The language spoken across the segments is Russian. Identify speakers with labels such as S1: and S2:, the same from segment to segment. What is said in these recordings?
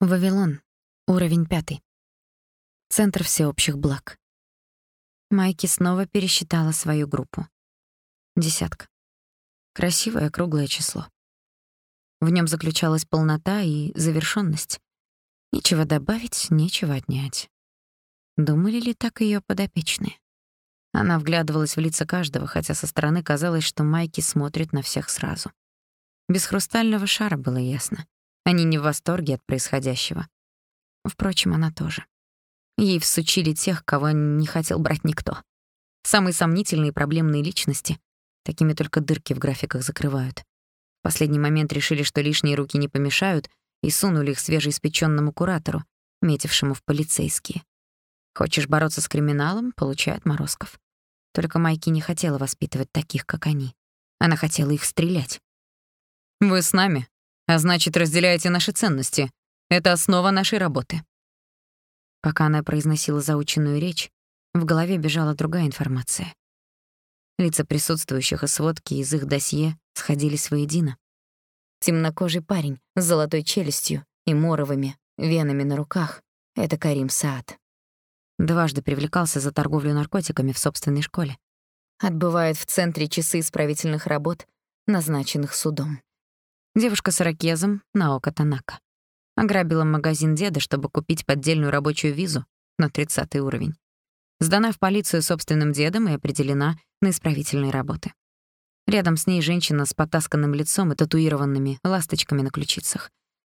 S1: Вавилон. Уровень пятый. Центр всеобщих благ. Майки снова пересчитала свою группу. Десятка. Красивое круглое число. В нем заключалась полнота и завершенность. Нечего добавить, нечего отнять. Думали ли так ее подопечные? Она вглядывалась в лица каждого, хотя со стороны казалось, что Майки смотрит на всех сразу. Без хрустального шара было ясно. Они не в восторге от происходящего. Впрочем, она тоже. Ей всучили тех, кого не хотел брать никто. Самые сомнительные и проблемные личности. Такими только дырки в графиках закрывают. В последний момент решили, что лишние руки не помешают, и сунули их свежеиспечённому куратору, метившему в полицейские. Хочешь бороться с криминалом — получай отморозков. Только Майки не хотела воспитывать таких, как они. Она хотела их стрелять.
S2: «Вы с нами?» А значит, разделяете наши ценности. Это основа нашей работы.
S1: Пока она произносила заученную речь, в голове бежала другая информация. Лица присутствующих и сводки из их досье сходились воедино. Темнокожий парень с золотой челюстью и моровыми венами на руках — это Карим Саад. Дважды привлекался за торговлю наркотиками в собственной школе. Отбывает в центре часы исправительных работ, назначенных судом. Девушка с ирокезом Наока Танака. Ограбила магазин деда, чтобы купить поддельную рабочую визу на 30 уровень. Сдана в полицию собственным дедом и определена на исправительные работы. Рядом с ней женщина с потасканным лицом и татуированными ласточками на ключицах.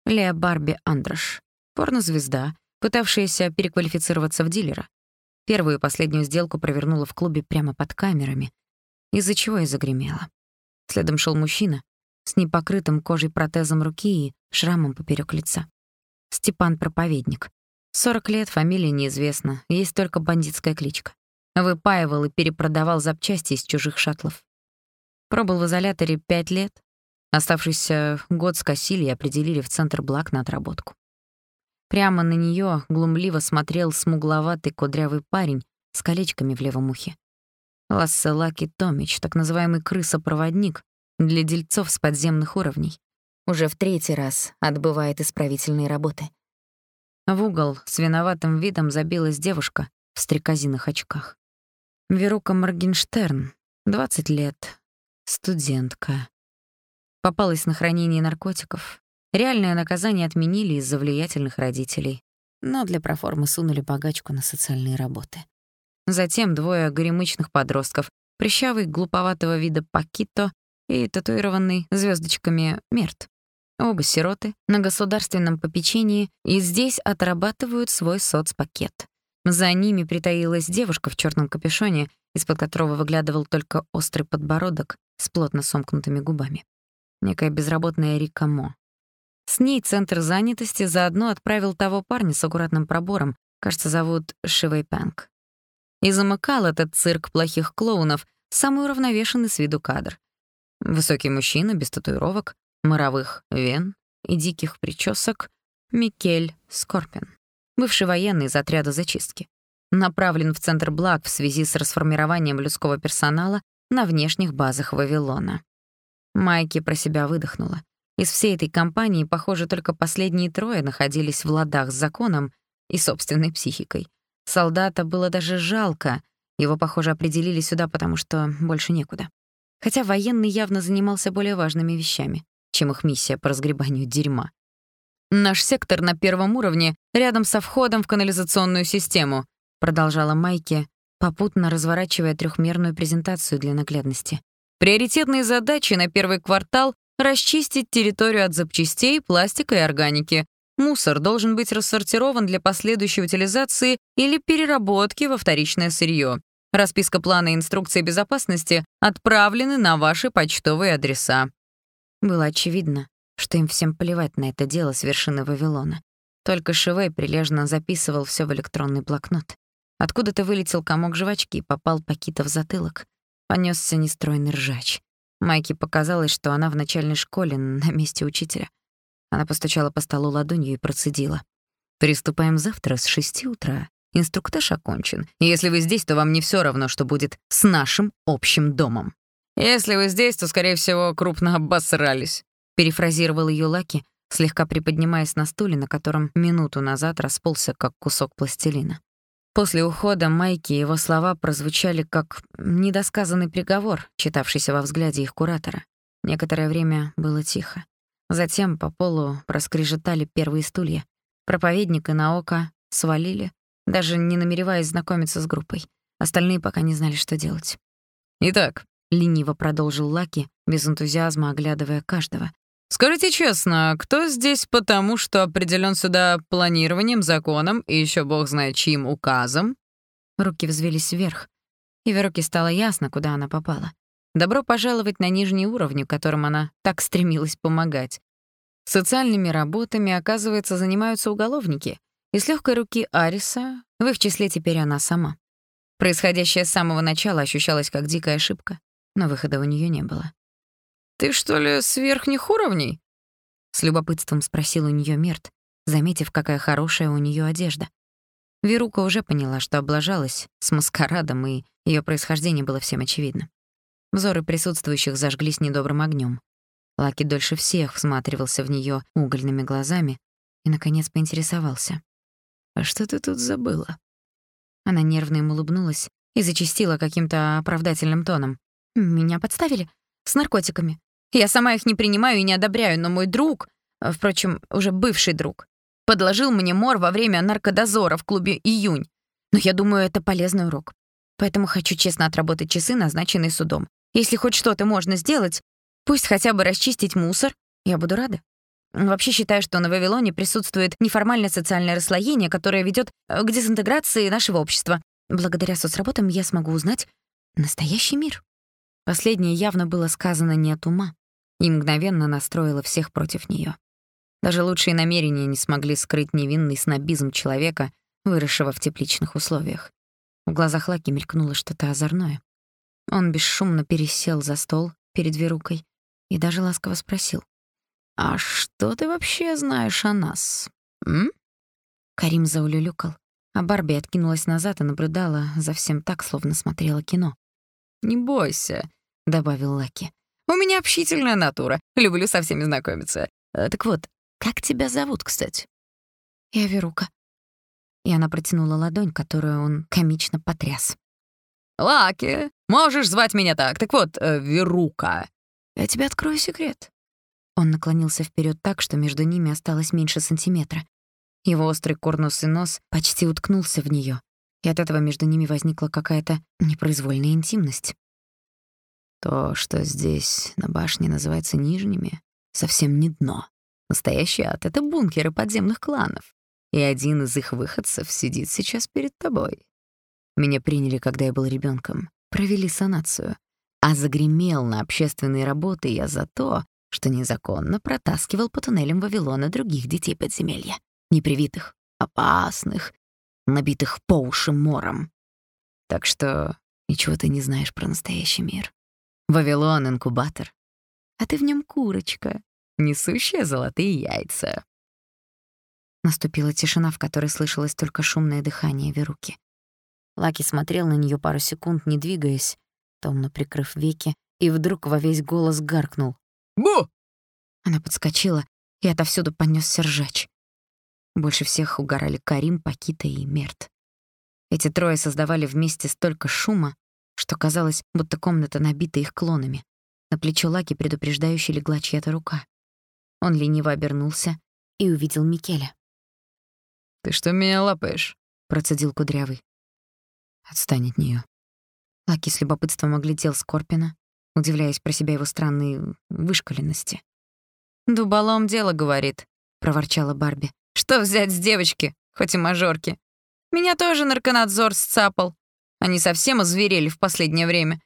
S1: Леа Барби Андрош. Порнозвезда, пытавшаяся переквалифицироваться в дилера. Первую и последнюю сделку провернула в клубе прямо под камерами, из-за чего и загремела. Следом шел мужчина, с непокрытым кожей протезом руки и шрамом поперек лица. Степан Проповедник. 40 лет, фамилия неизвестна, есть только бандитская кличка. Выпаивал и перепродавал запчасти из чужих шаттлов. Пробыл в изоляторе 5 лет. Оставшийся год скосили и определили в центр благ на отработку. Прямо на неё глумливо смотрел смугловатый кудрявый парень с колечками в левом ухе. Ласселаки Томич, так называемый крысопроводник, для дельцов с подземных уровней. Уже в третий раз отбывает исправительные работы. В угол с виноватым видом забилась девушка в стрекозиных очках. Верука Моргенштерн, 20 лет, студентка. Попалась на хранение наркотиков. Реальное наказание отменили из-за влиятельных родителей, но для проформы сунули богачку на социальные работы. Затем двое горемычных подростков, прыщавый, глуповатого вида Пакито и татуированный звездочками Мерт. Оба сироты на государственном попечении и здесь отрабатывают свой соцпакет. За ними притаилась девушка в черном капюшоне, из-под которого выглядывал только острый подбородок с плотно сомкнутыми губами. Некая безработная Рика Мо. С ней центр занятости заодно отправил того парня с аккуратным пробором, кажется, зовут Шивэй Пэнк. И замыкал этот цирк плохих клоунов самый уравновешенный с виду кадр. Высокий мужчина без татуировок, моровых вен и диких причесок Микель Скорпин, бывший военный из отряда зачистки. Направлен в Центр благ в связи с расформированием людского персонала на внешних базах Вавилона. Майки про себя выдохнула. Из всей этой компании, похоже, только последние трое находились в ладах с законом и собственной психикой. Солдата было даже жалко, его, похоже, определили сюда, потому что больше некуда хотя военный явно занимался более важными вещами, чем их миссия по разгребанию дерьма. «Наш сектор на первом уровне, рядом со входом в канализационную систему», продолжала Майки, попутно разворачивая трехмерную презентацию для наглядности. «Приоритетные задачи на первый квартал — расчистить территорию от запчастей, пластика и органики. Мусор должен быть рассортирован для последующей утилизации или переработки во вторичное сырье. Расписка плана и инструкции безопасности отправлены на ваши почтовые адреса». Было очевидно, что им всем плевать на это дело с вершины Вавилона. Только Шивей прилежно записывал все в электронный блокнот. Откуда-то вылетел комок жвачки и попал Пакита в затылок. Понесся нестройный ржач. Майке показалось, что она в начальной школе на месте учителя. Она постучала по столу ладонью и процедила. «Приступаем завтра с шести утра. Инструктаж окончен. Если вы здесь, то вам не все равно, что будет с нашим общим домом.
S2: Если вы здесь, то, скорее всего, крупно обосрались,
S1: перефразировал ее Лаки, слегка приподнимаясь на стуле, на котором минуту назад расползся, как кусок пластилина. После ухода Майки его слова прозвучали как недосказанный приговор, читавшийся во взгляде их куратора. Некоторое время было тихо. Затем по полу проскрежетали первые стулья. Проповедник и Наока свалили, даже не намереваясь знакомиться с группой. Остальные пока не знали, что делать.
S2: «Итак», —
S1: лениво продолжил Лаки, без энтузиазма оглядывая каждого.
S2: «Скажите честно, кто здесь потому, что определен сюда планированием, законом и еще бог знает чьим указом?»
S1: Руки взвелись вверх, и Вероке стало ясно, куда она попала. Добро пожаловать на нижний уровень, которым она так стремилась помогать. Социальными работами, оказывается, занимаются уголовники, и с легкой руки Ариса, в их числе теперь она сама. Происходящее с самого начала ощущалось как дикая ошибка, но выхода у нее не было.
S2: «Ты что ли с верхних уровней?»
S1: С любопытством спросил у нее Мерт, заметив, какая хорошая у нее одежда. Верука уже поняла, что облажалась с маскарадом, и ее происхождение было всем очевидно. Взоры присутствующих зажглись недобрым огнем. Лаки дольше всех всматривался в нее угольными глазами и, наконец, поинтересовался. «А что ты тут забыла?» Она нервно ему улыбнулась и зачастила каким-то оправдательным тоном. «Меня подставили? С наркотиками. Я сама их не принимаю и не одобряю, но мой друг, впрочем, уже бывший друг, подложил мне мор во время наркодозора в клубе «Июнь». Но я думаю, это полезный урок. Поэтому хочу честно отработать часы, назначенные судом. Если хоть что-то можно сделать, пусть хотя бы расчистить мусор, я буду рада. Вообще считаю, что на Вавилоне присутствует неформальное социальное расслоение, которое ведет э, к дезинтеграции нашего общества. Благодаря соцработам я смогу узнать настоящий мир. Последнее явно было сказано не от ума и мгновенно настроило всех против нее. Даже лучшие намерения не смогли скрыть невинный снобизм человека, выросшего в тепличных условиях. В глазах Лаки мелькнуло что-то озорное. Он бесшумно пересел за стол перед Верукой и даже ласково спросил. «А что ты вообще знаешь о нас, м?» Карим заулюлюкал, а Барби откинулась назад и наблюдала за всем так, словно смотрела кино.
S2: «Не бойся», — добавил Лаки. «У меня общительная натура, люблю со всеми знакомиться. А, так вот, как тебя зовут, кстати?»
S1: «Я Верука». И она протянула ладонь, которую он комично потряс.
S2: «Лаки, можешь звать меня так. Так вот, э, Верука, я тебе открою секрет.
S1: Он наклонился вперед так, что между ними осталось меньше сантиметра. Его острый корнус и нос почти уткнулся в нее, и от этого между ними возникла какая-то непроизвольная интимность.
S2: То, что здесь на башне называется нижними, совсем не дно. Настоящий ад — это бункеры подземных кланов. И один из их выходцев сидит сейчас перед тобой. Меня приняли, когда я был ребенком, провели санацию. А загремел на общественные работы я за то, что незаконно протаскивал по туннелям Вавилона других детей подземелья. Непривитых, опасных, набитых по уши мором. Так что ничего ты не знаешь про настоящий мир. Вавилон — инкубатор, а ты в нем курочка, несущая золотые яйца.
S1: Наступила тишина, в которой слышалось только шумное дыхание Веруки. Лаки смотрел на нее пару секунд, не двигаясь, томно прикрыв веки, и вдруг во весь голос гаркнул.
S2: «Бу!»
S1: Она подскочила, и отовсюду понёсся ржач. Больше всех угорали Карим, Пакита и Мерт. Эти трое создавали вместе столько шума, что казалось, будто комната набита их клонами. На плечо Лаки предупреждающе легла чья-то рука. Он лениво обернулся и увидел Микеля.
S2: «Ты что меня лапаешь?»
S1: — процедил Кудрявый.
S2: «Отстань от неё».
S1: Лаки с любопытством оглядел Скорпина, удивляясь про себя его странной вышколенности.
S2: «Дуболом дело, — говорит», — проворчала Барби. «Что взять с девочки, хоть и мажорки? Меня тоже нарконадзор сцапал. Они совсем озверели в последнее время.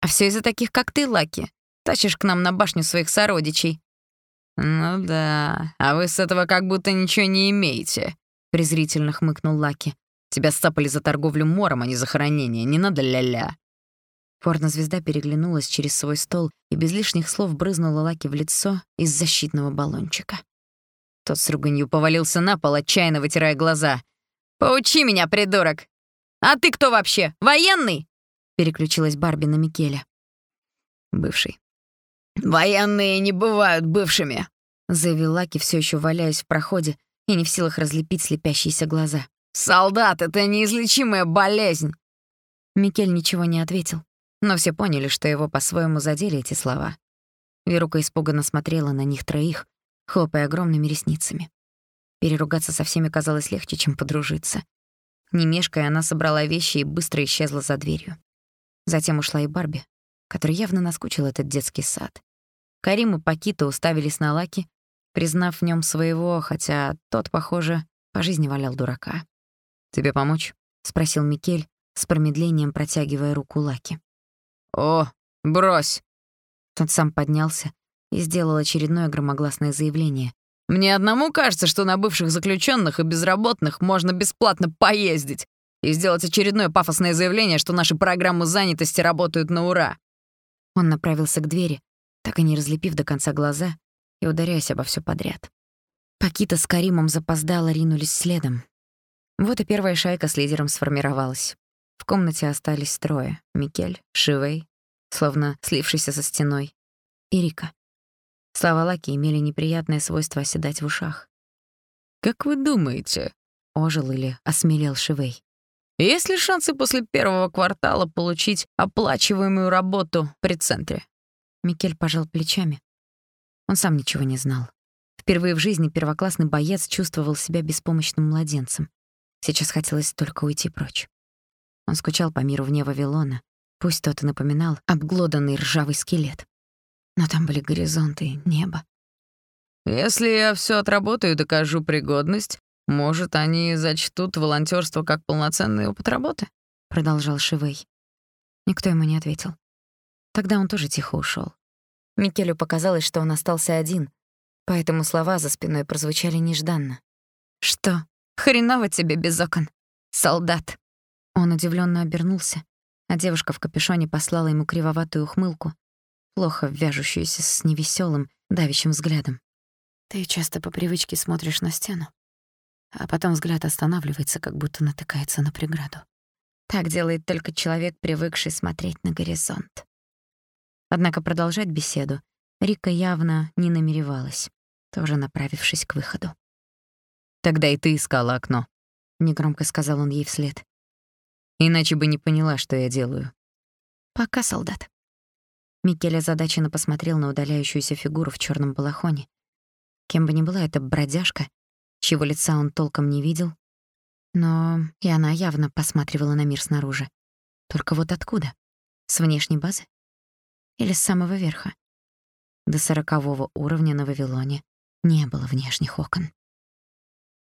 S2: А все из-за таких, как ты, Лаки. Тащишь к нам на башню своих сородичей». «Ну да, а вы с этого как будто ничего не имеете», — презрительно хмыкнул Лаки. «Тебя сцапали за торговлю мором, а не за хранение. Не надо ля-ля».
S1: Порнозвезда переглянулась через свой стол и без лишних слов брызнула Лаки в лицо из защитного баллончика.
S2: Тот с руганью повалился на пол, отчаянно вытирая глаза. «Поучи меня, придурок! А ты кто вообще? Военный?»
S1: Переключилась Барби на Микеля.
S2: Бывший. «Военные не бывают бывшими.
S1: заявил Лаки, все еще валяясь в проходе и не в силах разлепить слепящиеся глаза.
S2: «Солдат, это неизлечимая болезнь!»
S1: Микель ничего не ответил, но все поняли, что его по-своему задели эти слова. Верука испуганно смотрела на них троих, хлопая огромными ресницами. Переругаться со всеми казалось легче, чем подружиться. Не мешкая, она собрала вещи и быстро исчезла за дверью. Затем ушла и Барби, который явно наскучил этот детский сад. Карим и Пакита уставились на Лаки, признав в нем своего, хотя тот, похоже, по жизни валял дурака.
S2: «Тебе помочь?»
S1: — спросил Микель, с промедлением протягивая руку Лаки.
S2: «О, брось!»
S1: Тот сам поднялся и сделал очередное громогласное заявление.
S2: «Мне одному кажется, что на бывших заключенных и безработных можно бесплатно поездить и сделать очередное пафосное заявление, что наши программы занятости работают на ура».
S1: Он направился к двери, так и не разлепив до конца глаза и ударяясь обо все подряд. Пакита с Каримом запоздало ринулись следом. Вот и первая шайка с лидером сформировалась. В комнате остались трое — Микель, Шивей, словно слившийся со стеной, и Рика. Слова Лаки имели неприятное свойство оседать в ушах.
S2: «Как вы думаете?»
S1: — ожил или осмелел Шивей.
S2: «Есть ли шансы после первого квартала получить оплачиваемую работу при центре?»
S1: Микель пожал плечами. Он сам ничего не знал. Впервые в жизни первоклассный боец чувствовал себя беспомощным младенцем. Сейчас хотелось только уйти прочь. Он скучал по миру вне Вавилона, пусть тот и напоминал обглоданный ржавый скелет. Но там были горизонты, небо.
S2: «Если я все отработаю и докажу пригодность, может, они зачтут волонтерство как полноценный опыт работы?»
S1: — продолжал Шивей. Никто ему не ответил. Тогда он тоже тихо ушел. Микелю показалось, что он остался один, поэтому слова за спиной прозвучали нежданно. «Что, хреново тебе без окон, солдат?» Он удивленно обернулся, а девушка в капюшоне послала ему кривоватую ухмылку, плохо вяжущуюся с невеселым, давящим взглядом. Ты часто по привычке смотришь на стену, а потом взгляд останавливается, как будто натыкается на преграду. Так делает только человек, привыкший смотреть на горизонт. Однако продолжать беседу Рика явно не намеревалась, тоже направившись к выходу.
S2: «Тогда и ты искала окно», —
S1: негромко сказал он ей вслед.
S2: Иначе бы не поняла, что я делаю.
S1: Пока, солдат. Микель озадаченно посмотрел на удаляющуюся фигуру в черном балахоне. Кем бы ни была эта бродяжка, чего лица он толком не видел, но и она явно посматривала на мир снаружи. Только вот откуда? С внешней базы? Или с самого верха? До сорокового уровня на Вавилоне не было внешних окон.